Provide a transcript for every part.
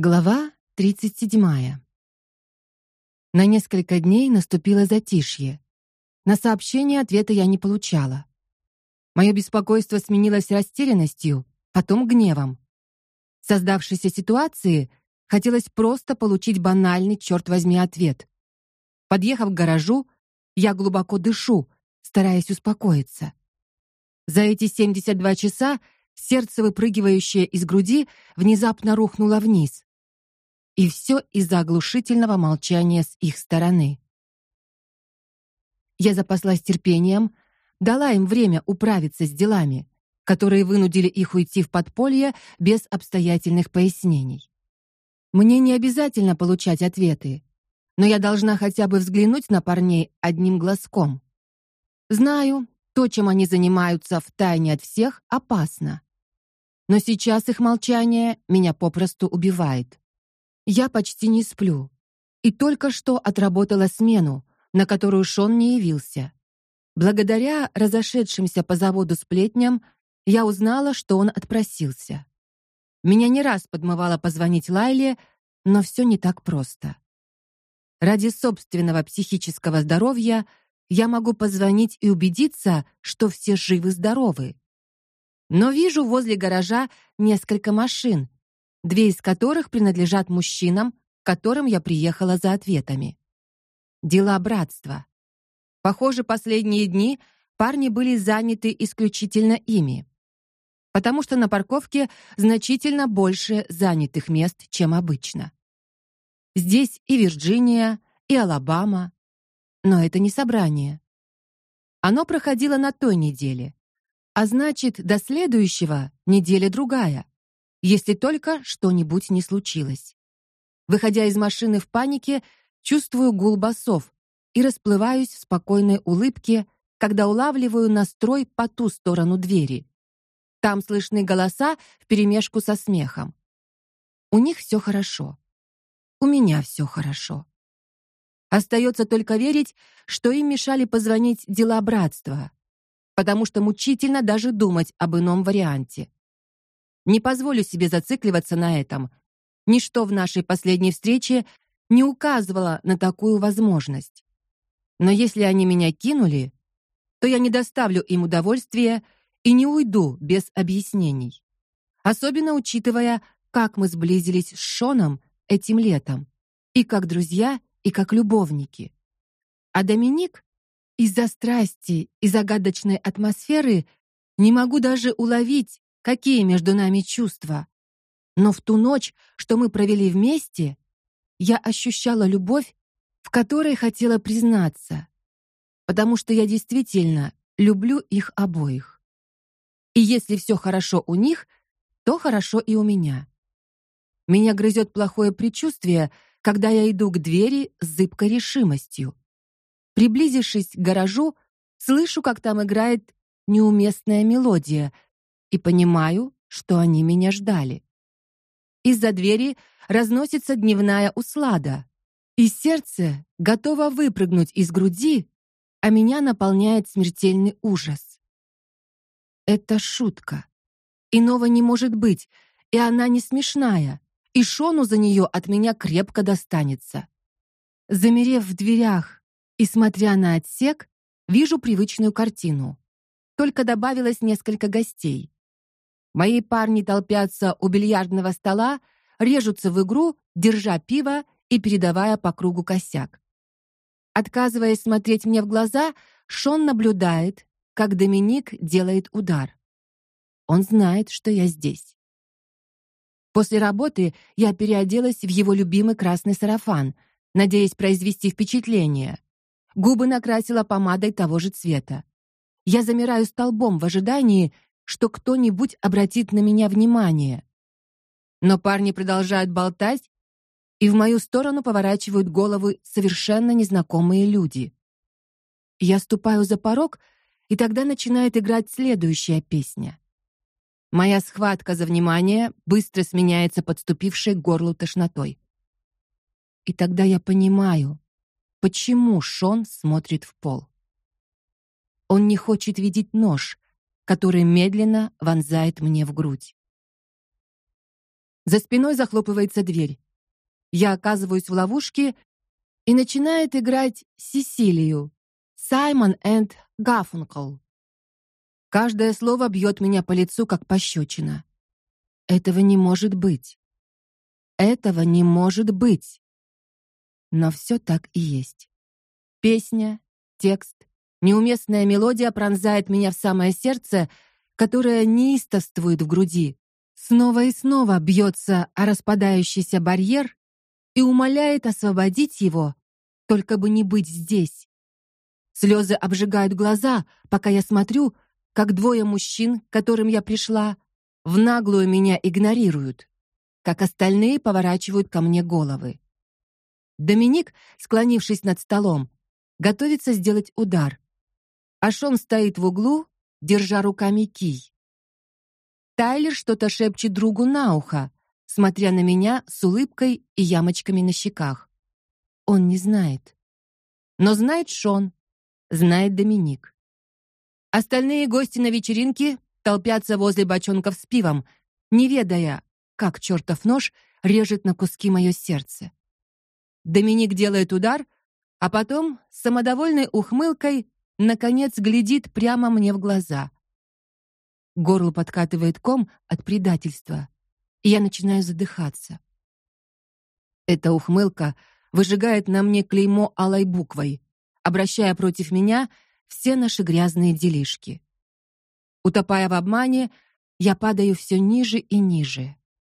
Глава 37. На несколько дней наступило затишье. На сообщения ответа я не получала. Мое беспокойство сменилось растерянностью, потом гневом. В создавшейся ситуации хотелось просто получить банальный, черт возьми, ответ. Подъехав к гаражу, я глубоко дышу, стараясь успокоиться. За эти 72 часа сердце, выпрыгивающее из груди, внезапно рухнуло вниз. И все из-за оглушительного молчания с их стороны. Я запаслась терпением, дала им время управиться с делами, которые вынудили их уйти в подполье без обстоятельных пояснений. Мне не обязательно получать ответы, но я должна хотя бы взглянуть на парней одним глазком. Знаю, то, чем они занимаются в тайне от всех, опасно. Но сейчас их молчание меня попросту убивает. Я почти не сплю и только что отработала смену, на которую Шон не явился. Благодаря разошедшимся по заводу сплетням я узнала, что он отпросился. Меня не раз подмывало позвонить Лайле, но все не так просто. Ради собственного психического здоровья я могу позвонить и убедиться, что все живы-здоровы. Но вижу возле гаража несколько машин, две из которых принадлежат мужчинам, к которым я приехала за ответами. Дела братства. Похоже, последние дни парни были заняты исключительно ими. Потому что на парковке значительно больше занятых мест, чем обычно. Здесь и Вирджиния, и Алабама, но это не собрание. Оно проходило на той неделе, а значит, до следующего неделя другая если только что-нибудь не случилось. Выходя из машины в панике, чувствую гул басов и расплываюсь в спокойной улыбке, когда улавливаю настрой по ту сторону двери. Там слышны голоса вперемешку со смехом. У них все хорошо. У меня все хорошо. Остается только верить, что им мешали позвонить дела братства, потому что мучительно даже думать об ином варианте. Не позволю себе зацикливаться на этом. Ничто в нашей последней встрече не указывало на такую возможность. Но если они меня кинули, то я не доставлю им удовольствия и не уйду без объяснений. Особенно учитывая, как мы сблизились с Шоном этим летом, и как друзья, и как любовники. А Доминик из-за страсти и загадочной атмосферы не могу даже уловить, какие между нами чувства. Но в ту ночь, что мы провели вместе, я ощущала любовь, в которой хотела признаться, потому что я действительно люблю их обоих. И если все хорошо у них, то хорошо и у меня. Меня грызет плохое предчувствие, когда я иду к двери с зыбкой решимостью. Приблизившись к гаражу, слышу, как там играет неуместная мелодия, и понимаю, что они меня ждали. Из-за двери разносится дневная услада, и сердце готово выпрыгнуть из груди, а меня наполняет смертельный ужас. Это шутка. Иного не может быть, и она не смешная, и Шону за нее от меня крепко достанется. Замерев в дверях и смотря на отсек, вижу привычную картину. Только добавилось несколько гостей. Мои парни толпятся у бильярдного стола, режутся в игру, держа пиво и передавая по кругу косяк. Отказываясь смотреть мне в глаза, Шон наблюдает, как Доминик делает удар. Он знает, что я здесь. После работы я переоделась в его любимый красный сарафан, надеясь произвести впечатление. Губы накрасила помадой того же цвета. Я замираю столбом в ожидании, что кто-нибудь обратит на меня внимание. Но парни продолжают болтать, и в мою сторону поворачивают головы совершенно незнакомые люди. Я ступаю за порог, и тогда начинает играть следующая песня. Моя схватка за внимание быстро сменяется подступившей к горлу тошнотой. И тогда я понимаю, почему Шон смотрит в пол. Он не хочет видеть нож, который медленно вонзает мне в грудь. За спиной захлопывается дверь. Я оказываюсь в ловушке и начинает играть Сесилию. Саймон энд Гафункл. Каждое слово бьет меня по лицу как пощечина. Этого не может быть. Этого не может быть. Но все так и есть. Песня, текст, неуместная мелодия пронзает меня в самое сердце, которое неистовствует в груди. Снова и снова бьется о распадающийся барьер и умоляет освободить его, только бы не быть здесь. Слезы обжигают глаза, пока я смотрю, как двое мужчин, к которым я пришла, в наглую меня игнорируют, как остальные поворачивают ко мне головы. Доминик, склонившись над столом, готовится сделать удар. А Шон стоит в углу, держа руками кий. Тайлер что-то шепчет другу на ухо, смотря на меня с улыбкой и ямочками на щеках. Он не знает. Но знает Шон, знает Доминик. Остальные гости на вечеринке толпятся возле бочонков с пивом, не ведая, как чертов нож режет на куски мое сердце. Доминик делает удар, а потом с самодовольной ухмылкой наконец глядит прямо мне в глаза. Горло подкатывает ком от предательства, и я начинаю задыхаться. Эта ухмылка выжигает на мне клеймо алой буквой, обращая против меня все наши грязные делишки. Утопая в обмане, я падаю все ниже и ниже.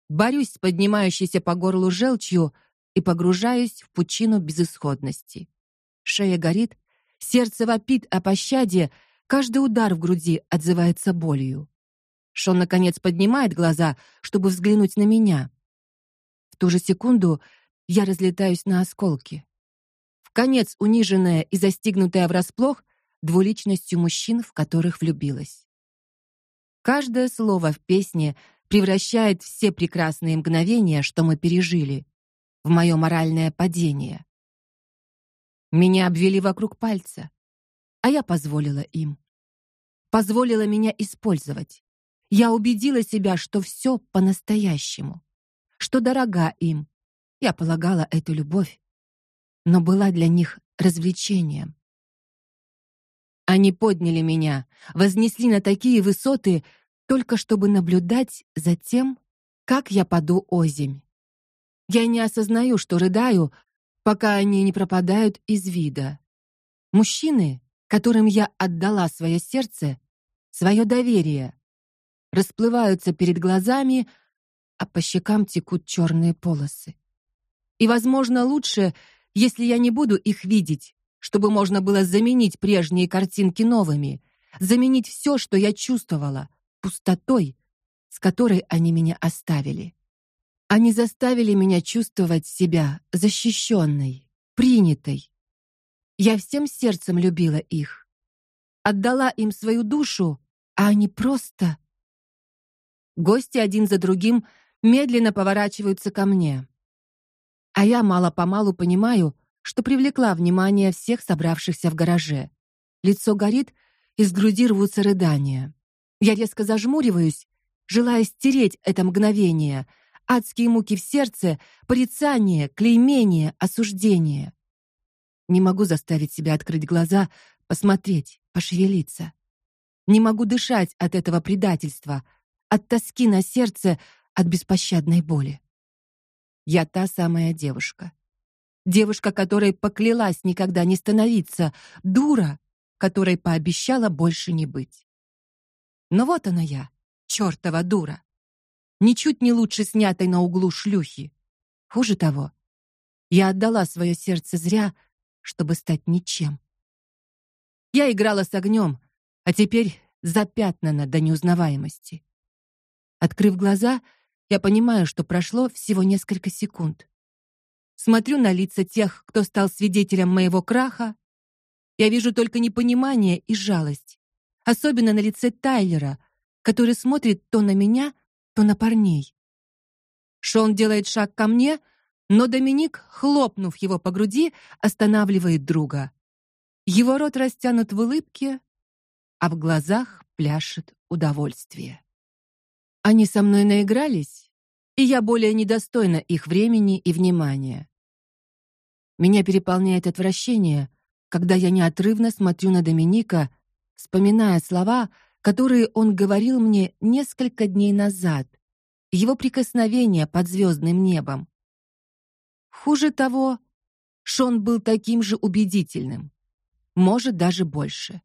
Борюсь с поднимающейся по горлу желчью и погружаюсь в пучину безысходности. Шея горит, сердце вопит о пощаде, каждый удар в груди отзывается болью. Шон наконец поднимает глаза, чтобы взглянуть на меня. В ту же секунду я разлетаюсь на осколки. В конец униженная и застигнутая врасплох двуличностью мужчин, в которых влюбилась. Каждое слово в песне превращает все прекрасные мгновения, что мы пережили, в мое моральное падение. Меня обвели вокруг пальца, а я позволила им. Позволила меня использовать. Я убедила себя, что все по-настоящему, что дорога им. Я полагала эту любовь но была для них развлечением. Они подняли меня, вознесли на такие высоты, только чтобы наблюдать за тем, как я паду озимь. Я не осознаю, что рыдаю, пока они не пропадают из вида. Мужчины, которым я отдала свое сердце, свое доверие, расплываются перед глазами, а по щекам текут черные полосы. И, возможно, лучше, если я не буду их видеть, чтобы можно было заменить прежние картинки новыми, заменить все, что я чувствовала, пустотой, с которой они меня оставили. Они заставили меня чувствовать себя защищенной, принятой. Я всем сердцем любила их, отдала им свою душу, а они просто Гости один за другим медленно поворачиваются ко мне а я мало-помалу понимаю, что привлекла внимание всех собравшихся в гараже. Лицо горит, из груди рвутся рыдания. Я резко зажмуриваюсь, желая стереть это мгновение, адские муки в сердце, порицание, клеймение, осуждение. Не могу заставить себя открыть глаза, посмотреть, пошевелиться. Не могу дышать от этого предательства, от тоски на сердце, от беспощадной боли. Я та самая девушка. Девушка, которой поклялась никогда не становиться, дура, которой пообещала больше не быть. Но вот она я, чертова дура. Ничуть не лучше снятой на углу шлюхи. Хуже того, я отдала свое сердце зря, чтобы стать ничем. Я играла с огнем, а теперь запятнана до неузнаваемости. Открыв глаза, я понимаю, что прошло всего несколько секунд. Смотрю на лица тех, кто стал свидетелем моего краха. Я вижу только непонимание и жалость, особенно на лице Тайлера, который смотрит то на меня, то на парней. Шон делает шаг ко мне, но Доминик, хлопнув его по груди, останавливает друга. Его рот растянут в улыбке, а в глазах пляшет удовольствие. Они со мной наигрались, и я более недостойна их времени и внимания. Меня переполняет отвращение, когда я неотрывно смотрю на Доминика, вспоминая слова, которые он говорил мне несколько дней назад, его прикосновения под звездным небом. Хуже того, Шон был таким же убедительным, может даже больше.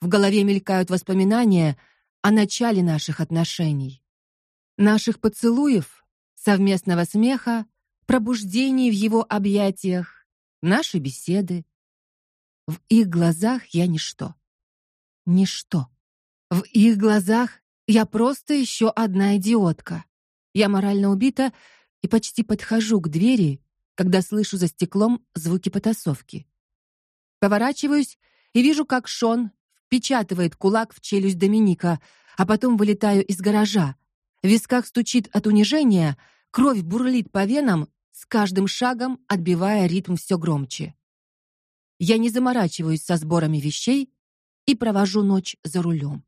В голове мелькают воспоминания о начале наших отношений, наших поцелуев, совместного смеха, пробуждении в его объятиях, наши беседы. В их глазах я ничто. Ничто. В их глазах я просто еще одна идиотка. Я морально убита и почти подхожу к двери, когда слышу за стеклом звуки потасовки. Поворачиваюсь и вижу, как Шон впечатывает кулак в челюсть Доминика, а потом вылетаю из гаража. В висках стучит от унижения, кровь бурлит по венам, с каждым шагом отбивая ритм все громче. Я не заморачиваюсь со сборами вещей и провожу ночь за рулем.